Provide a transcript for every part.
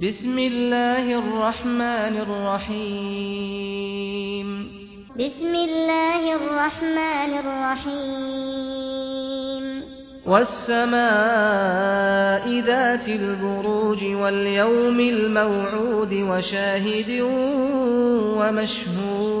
بسم الله الرحمن الرحيم بسم الله الرحمن الرحيم والسماء ذات البروج واليوم الموعود وشاهد ومشهود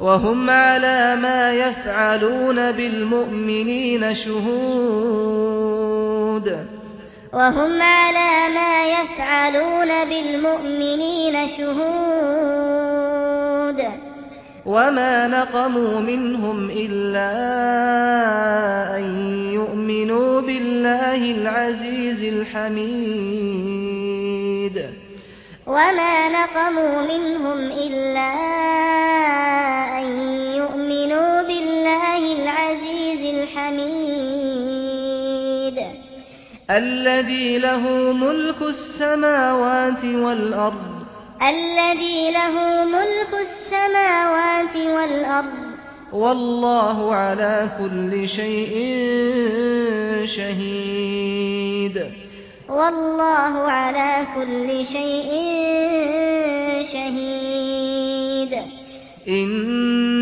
وهم على ما يفعلون بالمؤمنين شهود. وهم على ما يفعلون بالمؤمنين شهود. وما نقموا منهم إلا أن يؤمنوا بالله العزيز الحميد. وما نقموا منهم إلا أن يؤمنوا بالله العزيز الحميد. الذي له ملك السماوات والأرض. الذي له ملك السماوات والأرض. والله على كل شيء شهيد. والله على كل شيء شهيد.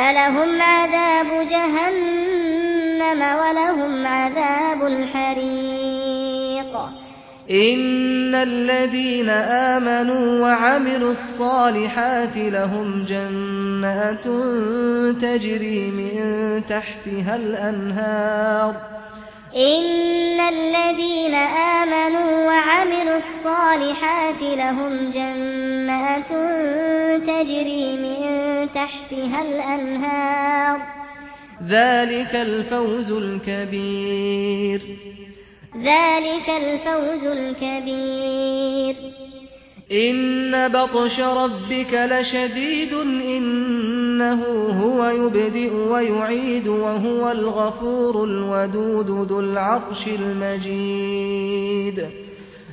فلهم عذاب جهنم ولهم عذاب الحريق. إن الذين آمنوا وعملوا الصالحات لهم جنات تجري من تحتها الأنهار. إن الذين آمنوا وعملوا الصالحات لهم جنات تجري من تحتها الأنهار. ذلك الفوز الكبير. ذلك الفوز الكبير. إن بطش ربك لشديد إنه هو يبدئ ويعيد وهو الغفور الودود ذو العرش المجيد.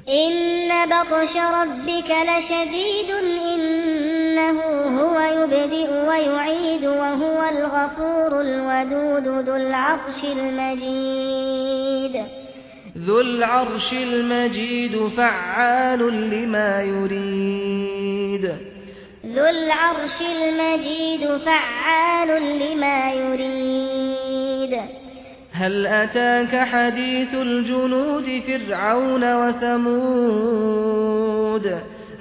إن بطش ربك لشديد إنه هو يبدئ ويعيد وهو الغفور الودود ذو العرش المجيد. ذو العرش المجيد فعال لما يريد. ذو العرش المجيد فعال لما يريد. هل أتاك حديث الجنود فرعون وثمود؟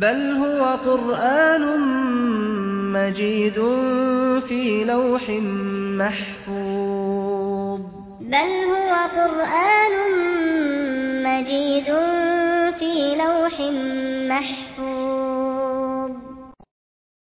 بل هو قرآن مجيد في لوح محفوظ. بل هو قرآن مجيد في لوح محفوظ.